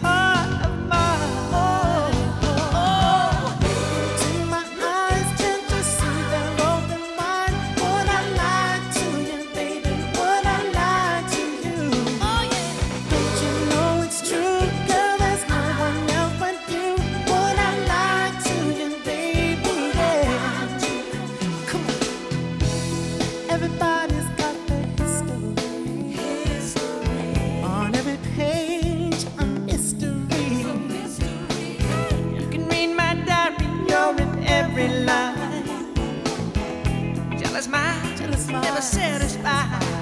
high. every. Jealous mind, Jealous mind. never satisfied.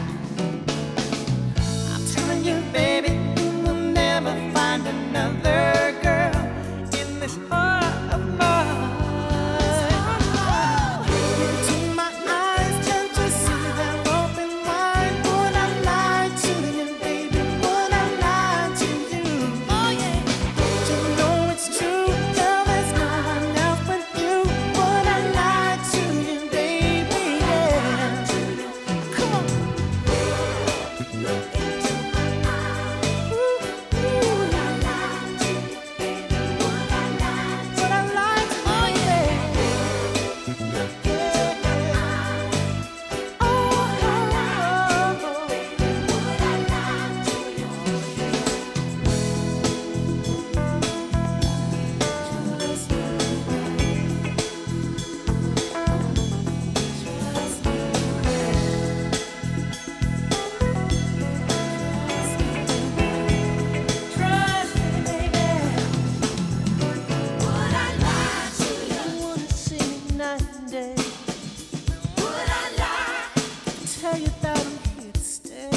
Sunday. Would I lie? Tell you that I'm here to stay.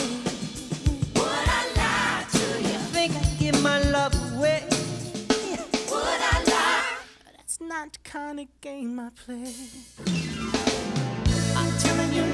Would I lie to you? Think I give my love away? Would I lie? That's not the kind of game I play. I'm telling you.